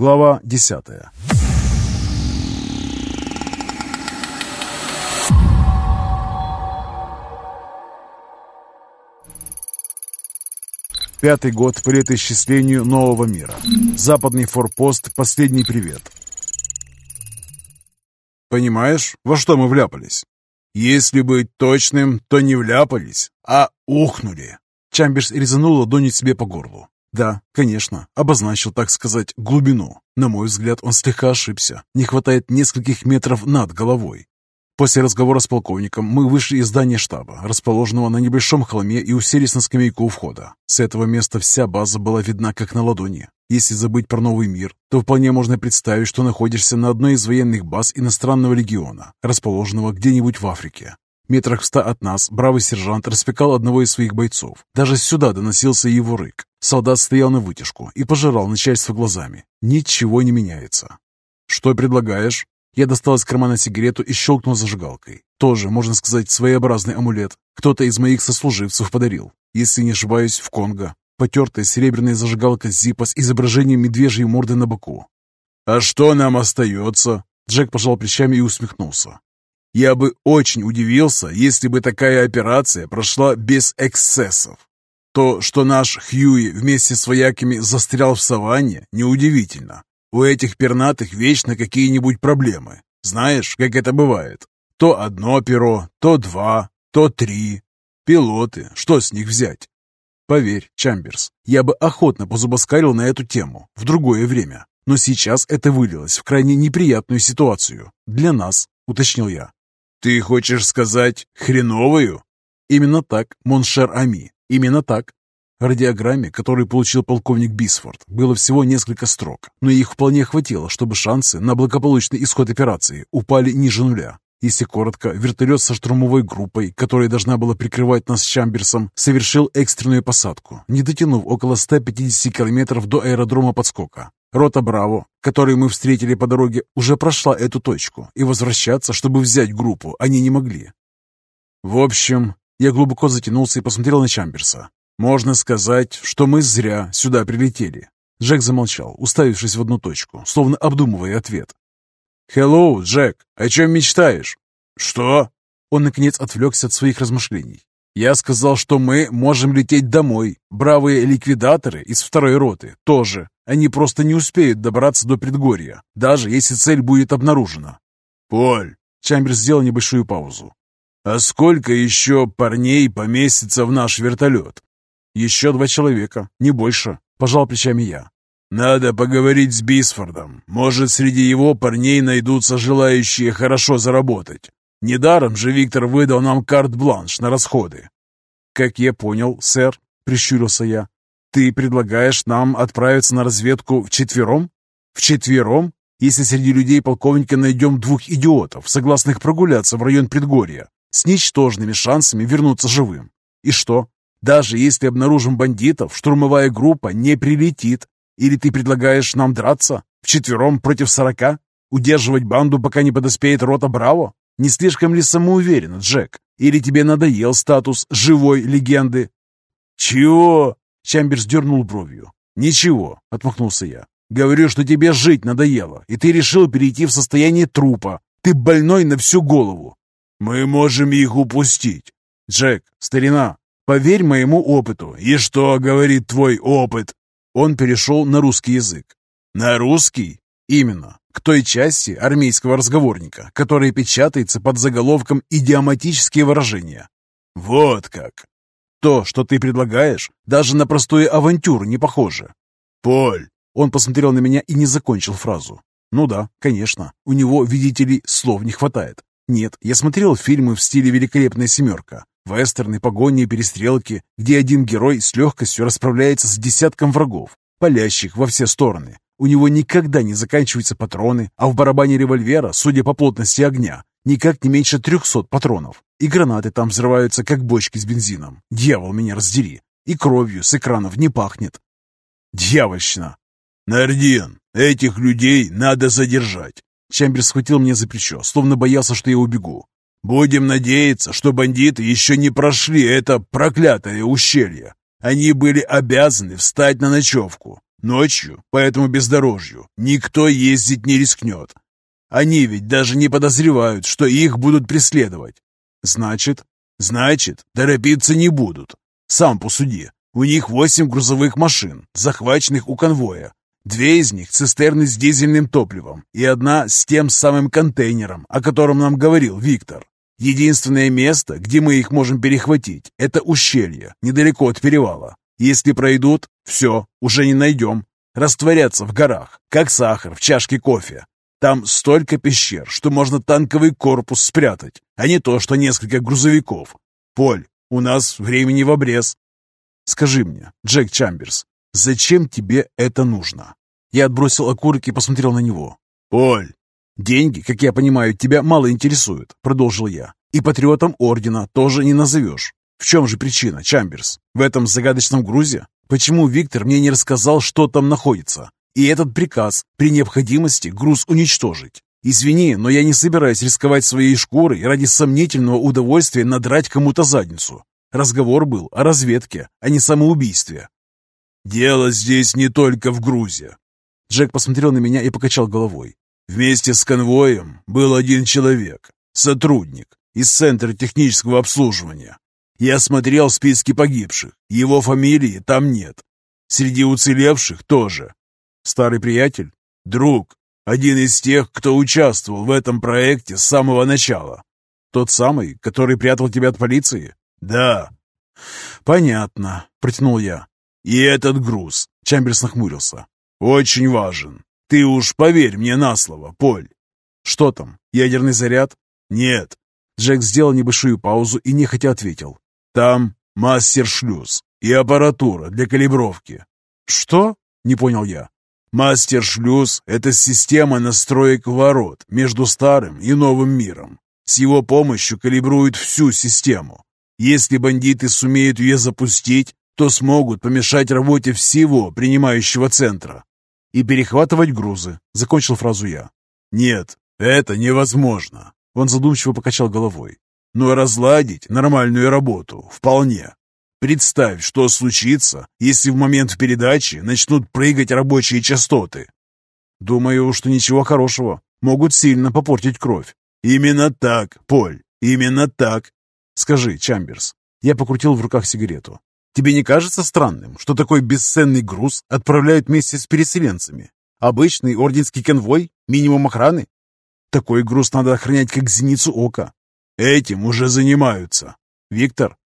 Глава десятая. Пятый год по летоисчислению нового мира. Западный форпост «Последний привет». Понимаешь, во что мы вляпались? Если быть точным, то не вляпались, а ухнули. Чамберс резанул ладонью себе по горлу. Да, конечно, обозначил, так сказать, глубину. На мой взгляд, он слегка ошибся. Не хватает нескольких метров над головой. После разговора с полковником мы вышли из здания штаба, расположенного на небольшом холме, и уселись на скамейку у входа. С этого места вся база была видна как на ладони. Если забыть про новый мир, то вполне можно представить, что находишься на одной из военных баз иностранного региона, расположенного где-нибудь в Африке. Метрах в ста от нас бравый сержант распекал одного из своих бойцов. Даже сюда доносился его рык. Солдат стоял на вытяжку и пожирал начальство глазами. Ничего не меняется. «Что предлагаешь?» Я достал из кармана сигарету и щелкнул зажигалкой. Тоже, можно сказать, своеобразный амулет. Кто-то из моих сослуживцев подарил. Если не ошибаюсь, в Конго. Потертая серебряная зажигалка Зипа с изображением медвежьей морды на боку. «А что нам остается?» Джек пожал плечами и усмехнулся. «Я бы очень удивился, если бы такая операция прошла без эксцессов. То, что наш Хьюи вместе с вояками застрял в саванне, неудивительно. У этих пернатых вечно какие-нибудь проблемы. Знаешь, как это бывает? То одно перо, то два, то три. Пилоты, что с них взять? Поверь, Чамберс, я бы охотно позубоскалил на эту тему в другое время. Но сейчас это вылилось в крайне неприятную ситуацию. Для нас, уточнил я. Ты хочешь сказать хреновую? Именно так, mon cher ami, именно так. Радиограмме, которую получил полковник Бисфорд, было всего несколько строк, но их вполне хватило, чтобы шансы на благополучный исход операции упали ниже нуля. Если коротко, вертолет со штурмовой группой, которая должна была прикрывать нас с Чамберсом, совершил экстренную посадку, не дотянув около 150 километров до аэродрома подскока. Рота «Браво», которую мы встретили по дороге, уже прошла эту точку, и возвращаться, чтобы взять группу, они не могли. В общем, я глубоко затянулся и посмотрел на Чамберса. «Можно сказать, что мы зря сюда прилетели». Джек замолчал, уставившись в одну точку, словно обдумывая ответ. «Хеллоу, Джек, о чем мечтаешь?» «Что?» Он, наконец, отвлекся от своих размышлений. «Я сказал, что мы можем лететь домой. Бравые ликвидаторы из второй роты тоже. Они просто не успеют добраться до предгорья, даже если цель будет обнаружена». «Поль!» Чамберс сделал небольшую паузу. «А сколько еще парней поместится в наш вертолет?» «Еще два человека, не больше», – пожал плечами я. «Надо поговорить с Бисфордом. Может, среди его парней найдутся желающие хорошо заработать. Недаром же Виктор выдал нам карт-бланш на расходы». «Как я понял, сэр», – прищурился я, – «ты предлагаешь нам отправиться на разведку вчетвером? Вчетвером? Если среди людей полковника найдем двух идиотов, согласных прогуляться в район предгорья, с ничтожными шансами вернуться живым. И что, даже если обнаружим бандитов, штурмовая группа не прилетит. Или ты предлагаешь нам драться? Вчетвером против сорока? Удерживать банду, пока не подоспеет рота Браво? Не слишком ли самоуверенно, Джек? Или тебе надоел статус живой легенды?» «Чего?» — Чамберс дернул бровью. «Ничего», — отмахнулся я. «Говорю, что тебе жить надоело, и ты решил перейти в состояние трупа. Ты больной на всю голову». «Мы можем их упустить». «Джек, старина, Поверь моему опыту. И что говорит твой опыт? Он перешел на русский язык. На русский? Именно. К той части армейского разговорника, которая печатается под заголовком «идиоматические выражения». Вот как. То, что ты предлагаешь, даже на простую авантюру не похоже. Поль. Он посмотрел на меня и не закончил фразу. Ну да, конечно, у него, видите ли, слов не хватает. Нет, я смотрел фильмы в стиле «Великолепная семерка», Вестерны, погони и перестрелки, где один герой с легкостью расправляется с десятком врагов, палящих во все стороны. У него никогда не заканчиваются патроны, а в барабане револьвера, судя по плотности огня, никак не меньше трехсот патронов. И гранаты там взрываются, как бочки с бензином. Дьявол меня раздери. И кровью с экранов не пахнет. Дьявольщина. Нардин, этих людей надо задержать. Чамбер схватил меня за плечо, словно боялся, что я убегу. Будем надеяться, что бандиты еще не прошли это проклятое ущелье. Они были обязаны встать на ночевку. Ночью по этому бездорожью никто ездить не рискнет. Они ведь даже не подозревают, что их будут преследовать. Значит, значит, торопиться не будут. Сам посуди. У них восемь грузовых машин, захваченных у конвоя. Две из них цистерны с дизельным топливом и одна с тем самым контейнером, о котором нам говорил Виктор. Единственное место, где мы их можем перехватить, это ущелье, недалеко от перевала. Если пройдут, все, уже не найдем. Растворятся в горах, как сахар в чашке кофе. Там столько пещер, что можно танковый корпус спрятать, а не то, что несколько грузовиков. Поль, у нас времени в обрез. Скажи мне, Джек Чамберс, зачем тебе это нужно? Я отбросил окурок и посмотрел на него. Поль, деньги, как я понимаю, тебя мало интересуют, продолжил я. И патриотом ордена тоже не назовешь. В чем же причина, Чамберс? В этом загадочном грузе? Почему Виктор мне не рассказал, что там находится? И этот приказ при необходимости груз уничтожить. Извини, но я не собираюсь рисковать своей шкурой ради сомнительного удовольствия надрать кому-то задницу. Разговор был о разведке, а не самоубийстве. «Дело здесь не только в грузе». Джек посмотрел на меня и покачал головой. «Вместе с конвоем был один человек, сотрудник из Центра технического обслуживания. Я смотрел списки погибших, его фамилии там нет. Среди уцелевших тоже. Старый приятель? Друг. Один из тех, кто участвовал в этом проекте с самого начала. Тот самый, который прятал тебя от полиции? Да. Понятно, протянул я. И этот груз, Чамберс нахмурился. Очень важен. Ты уж поверь мне на слово, Поль. Что там, ядерный заряд? Нет. Джек сделал небольшую паузу и нехотя ответил. Там мастер-шлюз и аппаратура для калибровки. Что? Не понял я. Мастер-шлюз – это система настроек ворот между старым и новым миром. С его помощью калибруют всю систему. Если бандиты сумеют ее запустить, то смогут помешать работе всего принимающего центра. И перехватывать грузы, закончил фразу я. Нет, это невозможно. Он задумчиво покачал головой. Но разладить нормальную работу вполне. Представь, что случится, если в момент передачи начнут прыгать рабочие частоты. Думаю, что ничего хорошего. Могут сильно попортить кровь. Именно так, Поль, именно так. Скажи, Чамберс, я покрутил в руках сигарету. Тебе не кажется странным, что такой бесценный груз отправляют вместе с переселенцами? Обычный орденский конвой? Минимум охраны? Такой груз надо охранять как зеницу ока. Этим уже занимаются. Виктор,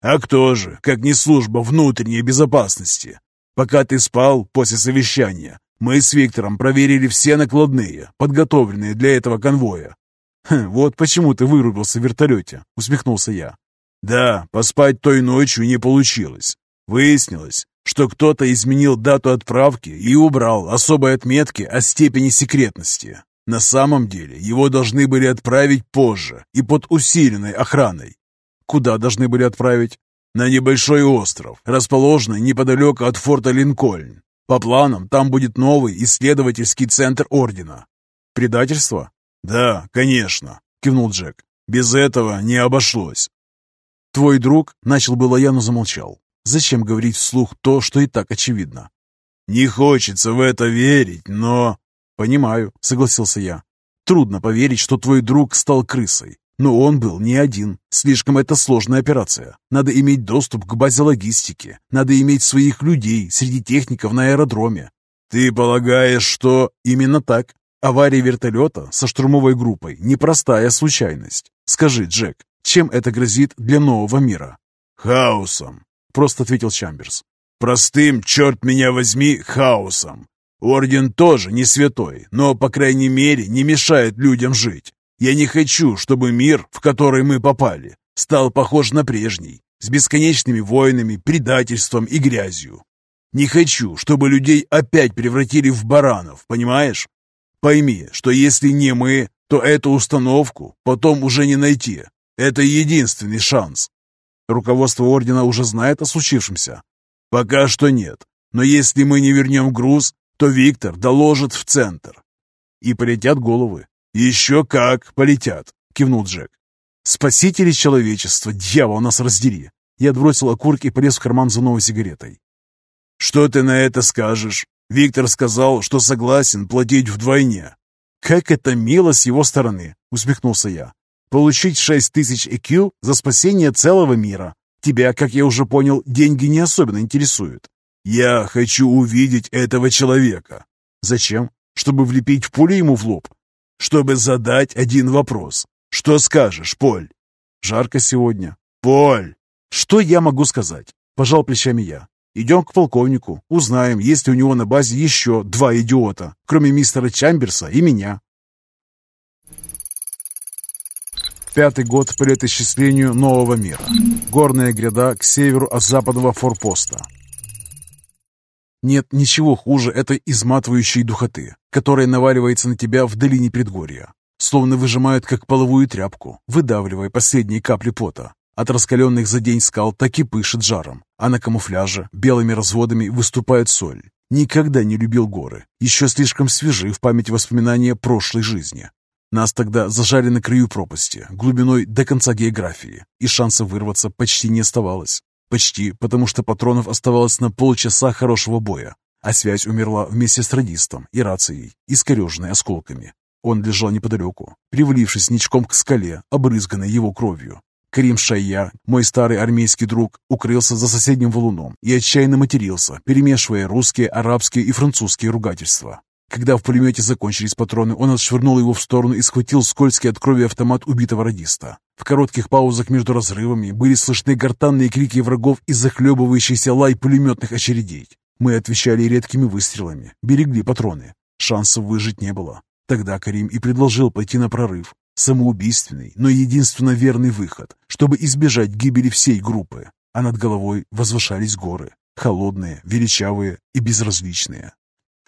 а кто же, как не служба внутренней безопасности? Пока ты спал после совещания, мы с Виктором проверили все накладные, подготовленные для этого конвоя. Хм, «Вот почему ты вырубился в вертолете», — усмехнулся я. «Да, поспать той ночью не получилось. Выяснилось, что кто-то изменил дату отправки и убрал особые отметки о степени секретности. На самом деле его должны были отправить позже и под усиленной охраной. Куда должны были отправить? На небольшой остров, расположенный неподалеку от форта Линкольн. По планам, там будет новый исследовательский центр Ордена. Предательство? Да, конечно, кивнул Джек. Без этого не обошлось. Твой друг начал было я, но замолчал. Зачем говорить вслух то, что и так очевидно? Не хочется в это верить, но... Понимаю, согласился я. Трудно поверить, что твой друг стал крысой. Но он был не один. Слишком это сложная операция. Надо иметь доступ к базе логистики. Надо иметь своих людей среди техников на аэродроме. Ты полагаешь, что именно так? Авария вертолета со штурмовой группой – непростая случайность. Скажи, Джек, чем это грозит для нового мира? Хаосом, просто ответил Чамберс. Простым, черт меня возьми, хаосом. Орден тоже не святой, но, по крайней мере, не мешает людям жить. Я не хочу, чтобы мир, в который мы попали, стал похож на прежний, с бесконечными войнами, предательством и грязью. Не хочу, чтобы людей опять превратили в баранов, понимаешь? Пойми, что если не мы, то эту установку потом уже не найти. Это единственный шанс. Руководство Ордена уже знает о случившемся? Пока что нет. Но если мы не вернем груз, то Виктор доложит в центр. И полетят головы. «Еще как полетят!» — кивнул Джек. «Спасители человечества, дьявол нас раздери!» Я отбросил окурок и полез в карман за новой сигаретой. «Что ты на это скажешь?» Виктор сказал, что согласен платить вдвойне». «Как это мило с его стороны!» — усмехнулся я. «Получить шесть тысяч EQ за спасение целого мира. Тебя, как я уже понял, деньги не особенно интересуют». «Я хочу увидеть этого человека». «Зачем? Чтобы влепить пулю ему в лоб?» «Чтобы задать один вопрос. Что скажешь, Поль?» «Жарко сегодня». «Поль!» «Что я могу сказать?» – пожал плечами я. «Идем к полковнику, узнаем, есть ли у него на базе еще два идиота, кроме мистера Чамберса и меня». Пятый год по летоисчислению нового мира. Горная гряда к северу от западного форпоста. Нет ничего хуже этой изматывающей духоты, которая наваливается на тебя в долине предгорья, словно выжимают как половую тряпку, выдавливая последние капли пота. От раскаленных за день скал так и пышет жаром, а на камуфляже белыми разводами выступает соль. Никогда не любил горы, еще слишком свежи в памяти воспоминания прошлой жизни. Нас тогда зажали на краю пропасти, глубиной до конца географии, и шанса вырваться почти не оставалось. Почти, потому что патронов оставалось на полчаса хорошего боя, а связь умерла вместе с радистом и рацией, искореженной осколками. Он лежал неподалеку, привалившись ничком к скале, обрызганной его кровью. Карим Шайя, мой старый армейский друг, укрылся за соседним валуном и отчаянно матерился, перемешивая русские, арабские и французские ругательства. Когда в пулемете закончились патроны, он отшвырнул его в сторону и схватил скользкий от крови автомат убитого радиста. В коротких паузах между разрывами были слышны гортанные крики врагов и захлебывающийся лай пулеметных очередей. Мы отвечали редкими выстрелами, берегли патроны. Шансов выжить не было. Тогда Карим и предложил пойти на прорыв. Самоубийственный, но единственно верный выход, чтобы избежать гибели всей группы. А над головой возвышались горы, холодные, величавые и безразличные.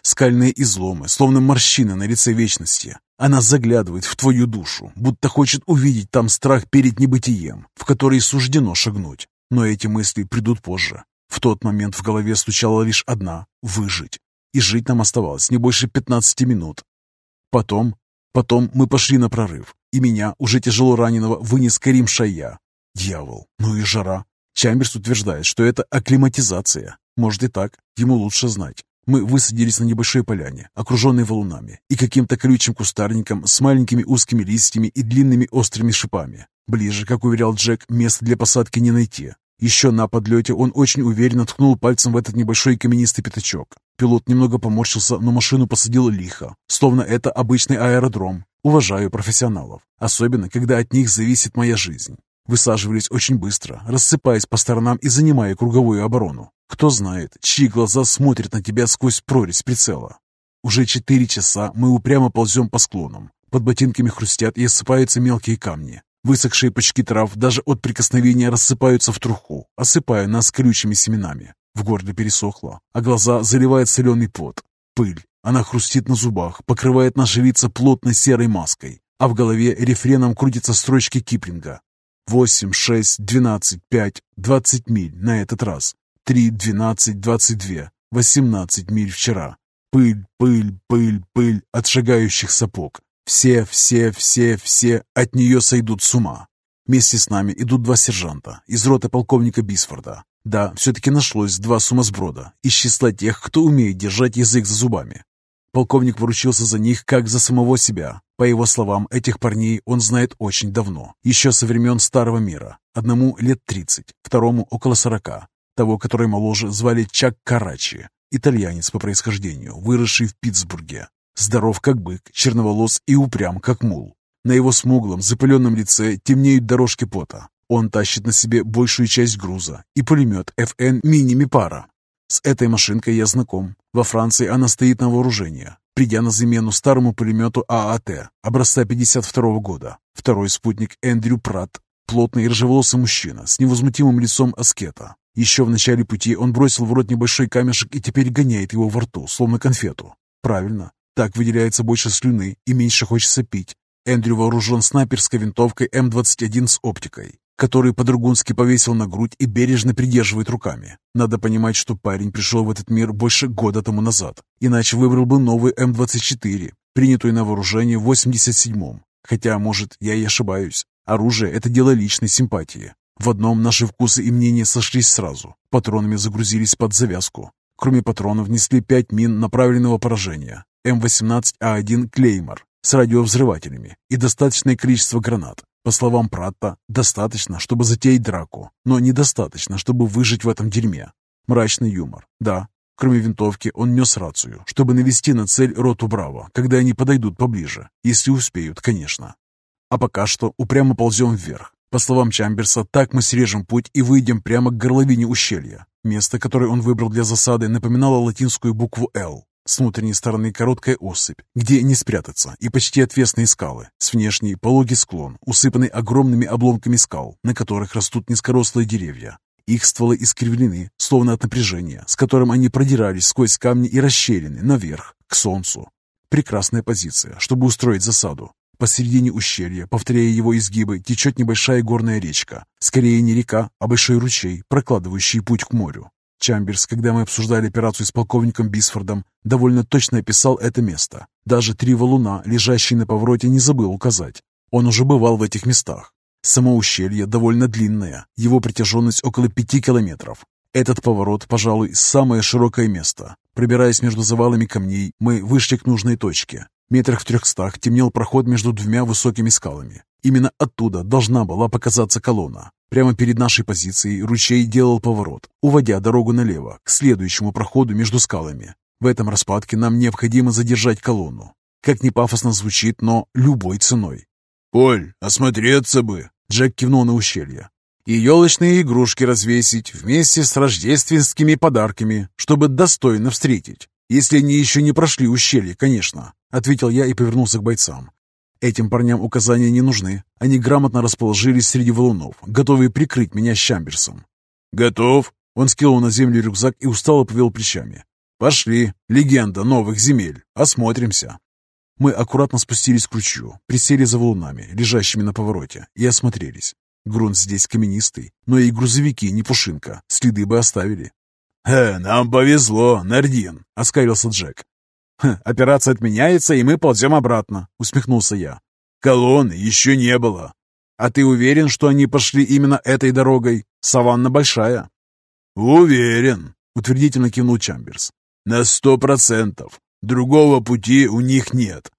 Скальные изломы, словно морщины на лице вечности. Она заглядывает в твою душу, будто хочет увидеть там страх перед небытием, в который суждено шагнуть. Но эти мысли придут позже. В тот момент в голове стучала лишь одна — выжить. И жить нам оставалось не больше 15 минут. Потом Потом мы пошли на прорыв, и меня, уже тяжело раненого, вынес Карим Шая. Дьявол, ну и жара. Чамберс утверждает, что это акклиматизация. Может и так, ему лучше знать. Мы высадились на небольшой поляне, окруженной валунами и каким-то колючим кустарником с маленькими узкими листьями и длинными острыми шипами. Ближе, как уверял Джек, места для посадки не найти. Еще на подлете он очень уверенно ткнул пальцем в этот небольшой каменистый пятачок. Пилот немного поморщился, но машину посадил лихо, словно это обычный аэродром. Уважаю профессионалов, особенно когда от них зависит моя жизнь. Высаживались очень быстро, рассыпаясь по сторонам и занимая круговую оборону. Кто знает, чьи глаза смотрят на тебя сквозь прорезь прицела. Уже четыре часа мы упрямо ползем по склонам. Под ботинками хрустят и осыпаются мелкие камни. Высохшие пучки трав даже от прикосновения рассыпаются в труху, осыпая нас колючими семенами. В горле пересохло, а глаза заливает соленый пот. Пыль. Она хрустит на зубах, покрывает наши лица плотной серой маской, а в голове рефреном крутятся строчки Киплинга. Восемь, шесть, двенадцать, пять, двадцать миль на этот раз. Три, двенадцать, двадцать две, восемнадцать миль вчера. Пыль, пыль, пыль, пыль от шагающих сапог. Все, все, все, все от нее сойдут с ума. Вместе с нами идут два сержанта из роты полковника Бисфорда. Да, все-таки нашлось два сумасброда из числа тех, кто умеет держать язык за зубами. Полковник поручился за них, как за самого себя. По его словам, этих парней он знает очень давно, еще со времен Старого мира. Одному лет 30, второму около 40. Того, который моложе, звали Чак Карачи, итальянец по происхождению, выросший в Питтсбурге. Здоров как бык, черноволос и упрям как мул. На его смуглом, запыленном лице темнеют дорожки пота. Он тащит на себе большую часть груза и пулемет FN мини-мипара. С этой машинкой я знаком. Во Франции она стоит на вооружении, придя на замену старому пулемету ААТ образца 52 года. Второй спутник Эндрю Пратт, плотный и рыжеволосый мужчина с невозмутимым лицом аскета. Еще в начале пути он бросил в рот небольшой камешек и теперь гоняет его во рту, словно конфету. Правильно, так выделяется больше слюны и меньше хочется пить. Эндрю вооружен снайперской винтовкой М21 с оптикой, которую по-другунски повесил на грудь и бережно придерживает руками. Надо понимать, что парень пришел в этот мир больше года тому назад, иначе выбрал бы новый М24, принятую на вооружение в 87-м. Хотя, может, я и ошибаюсь. Оружие – это дело личной симпатии. В одном наши вкусы и мнения сошлись сразу. Патронами загрузились под завязку. Кроме патронов несли пять мин направленного поражения, М18А1 «Клеймор» с радиовзрывателями и достаточное количество гранат. По словам Пратта, достаточно, чтобы затеять драку, но недостаточно, чтобы выжить в этом дерьме. Мрачный юмор. Да, кроме винтовки он нес рацию, чтобы навести на цель роту Браво, когда они подойдут поближе, если успеют, конечно. А пока что упрямо ползем вверх. По словам Чамберса, так мы срежем путь и выйдем прямо к горловине ущелья. Место, которое он выбрал для засады, напоминало латинскую букву «Л». С внутренней стороны короткая осыпь, где не спрятаться, и почти отвесные скалы. С внешней пологий склон, усыпанный огромными обломками скал, на которых растут низкорослые деревья. Их стволы искривлены, словно от напряжения, с которым они продирались сквозь камни и расщелины наверх, к солнцу. Прекрасная позиция, чтобы устроить засаду. Посередине ущелья, повторяя его изгибы, течет небольшая горная речка. Скорее не река, а большой ручей, прокладывающий путь к морю. Чамберс, когда мы обсуждали операцию с полковником Бисфордом, довольно точно описал это место. Даже три валуна, лежащие на повороте, не забыл указать. Он уже бывал в этих местах. Само ущелье довольно длинное, его протяженность около пяти километров. Этот поворот, пожалуй, самое широкое место. Пробираясь между завалами камней, мы вышли к нужной точке. Метрах в трехстах темнел проход между двумя высокими скалами. Именно оттуда должна была показаться колонна. Прямо перед нашей позицией ручей делал поворот, уводя дорогу налево, к следующему проходу между скалами. В этом распадке нам необходимо задержать колонну. Как ни пафосно звучит, но любой ценой. «Поль, осмотреться бы!» Джек кивнул на ущелье. «И елочные игрушки развесить вместе с рождественскими подарками, чтобы достойно встретить. Если они еще не прошли ущелье, конечно», — ответил я и повернулся к бойцам. Этим парням указания не нужны. Они грамотно расположились среди валунов, готовые прикрыть меня с Чамберсом. «Готов?» Он скинул на землю рюкзак и устало повел плечами. «Пошли, легенда новых земель, осмотримся». Мы аккуратно спустились к ручью, присели за валунами, лежащими на повороте, и осмотрелись. Грунт здесь каменистый, но и грузовики не пушинка, следы бы оставили. «Э, нам повезло, Нардин», — оскалился Джек. «Операция отменяется, и мы ползем обратно», — усмехнулся я. «Колонны еще не было». «А ты уверен, что они пошли именно этой дорогой? Саванна большая». «Уверен», — утвердительно кивнул Чамберс. «На сто процентов. Другого пути у них нет.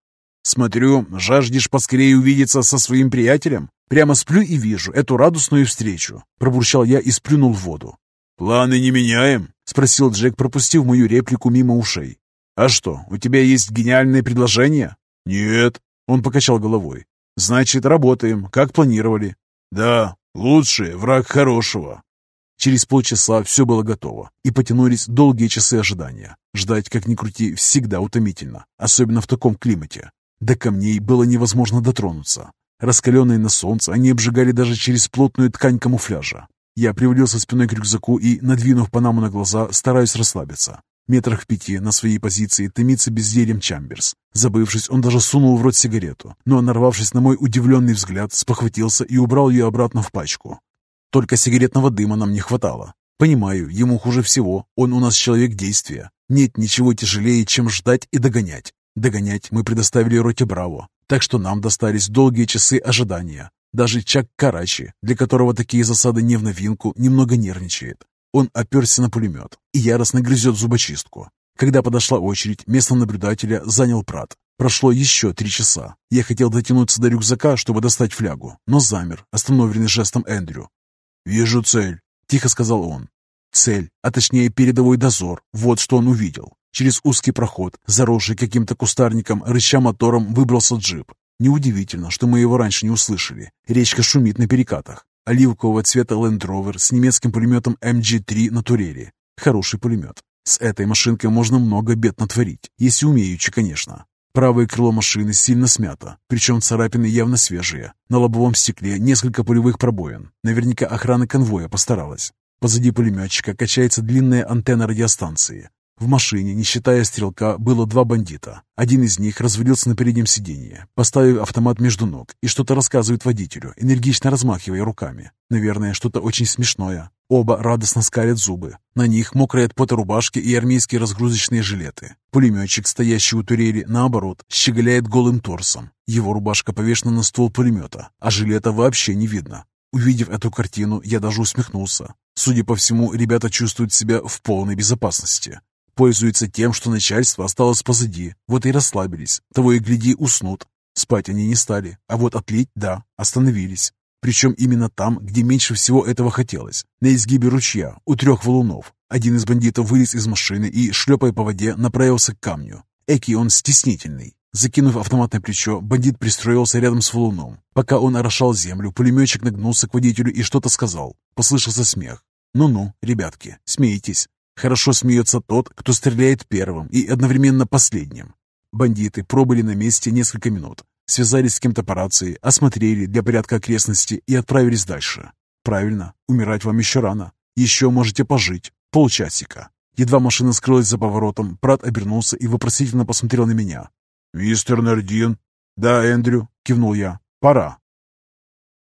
Смотрю, жаждешь поскорее увидеться со своим приятелем? Прямо сплю и вижу эту радостную встречу. Пробурчал я и сплюнул в воду. «Планы не меняем?» — спросил Джек, пропустив мою реплику мимо ушей. «А что, у тебя есть гениальное предложение?» «Нет», — он покачал головой. «Значит, работаем, как планировали». «Да, лучший враг хорошего». Через полчаса все было готово, и потянулись долгие часы ожидания. Ждать, как ни крути, всегда утомительно, особенно в таком климате. До камней было невозможно дотронуться. Раскаленные на солнце, они обжигали даже через плотную ткань камуфляжа. Я привалился спиной к рюкзаку и, надвинув панаму на глаза, стараюсь расслабиться. Метрах в пяти на своей позиции томится бездельем Чамберс. Забывшись, он даже сунул в рот сигарету, но, нарвавшись на мой удивленный взгляд, спохватился и убрал ее обратно в пачку. Только сигаретного дыма нам не хватало. Понимаю, ему хуже всего, он у нас человек действия. Нет ничего тяжелее, чем ждать и догонять. Догонять мы предоставили роте Браво, так что нам достались долгие часы ожидания. Даже Чак Карачи, для которого такие засады не в новинку, немного нервничает. Он оперся на пулемет и яростно грызет зубочистку. Когда подошла очередь, место наблюдателя занял Прат. Прошло еще три часа. Я хотел дотянуться до рюкзака, чтобы достать флягу, но замер, остановленный жестом Эндрю. «Вижу цель», — тихо сказал он. Цель, а точнее передовой дозор, вот что он увидел. Через узкий проход, заросший каким-то кустарником, рыча мотором, выбрался джип. Неудивительно, что мы его раньше не услышали. Речка шумит на перекатах. Оливкового цвета Land Rover с немецким пулеметом MG3 на турели. Хороший пулемет. С этой машинкой можно много бед натворить, если умеючи, конечно. Правое крыло машины сильно смято, причем царапины явно свежие. На лобовом стекле несколько пулевых пробоин. Наверняка охрана конвоя постаралась. Позади пулеметчика качается длинная антенна радиостанции. В машине, не считая стрелка, было два бандита. Один из них развалился на переднем сиденье, поставив автомат между ног и что-то рассказывает водителю, энергично размахивая руками. Наверное, что-то очень смешное. Оба радостно скалят зубы. На них мокрые от пота рубашки и армейские разгрузочные жилеты. Пулеметчик, стоящий у турели, наоборот, щеголяет голым торсом. Его рубашка повешена на ствол пулемета, а жилета вообще не видно. Увидев эту картину, я даже усмехнулся. Судя по всему, ребята чувствуют себя в полной безопасности. Пользуются тем, что начальство осталось позади, вот и расслабились. Того и гляди, уснут. Спать они не стали, а вот отлить – да, остановились. Причем именно там, где меньше всего этого хотелось. На изгибе ручья, у трех валунов. Один из бандитов вылез из машины и, шлепая по воде, направился к камню. Эки он стеснительный. Закинув автомат на плечо, бандит пристроился рядом с валуном. Пока он орошал землю, пулеметчик нагнулся к водителю и что-то сказал. Послышался смех. «Ну-ну, ребятки, смейтесь. Хорошо смеется тот, кто стреляет первым и одновременно последним». Бандиты пробыли на месте несколько минут, связались с кем-то по рации, осмотрели для порядка окрестности и отправились дальше. «Правильно, умирать вам еще рано. Еще можете пожить. Полчасика». Едва машина скрылась за поворотом, брат обернулся и вопросительно посмотрел на меня. «Мистер Нардин?» «Да, Эндрю», — кивнул я. «Пора».